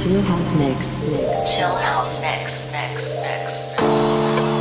Chill House Mix. Mix. Chill House Mix, Mix, Mix. no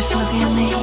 Just look at me.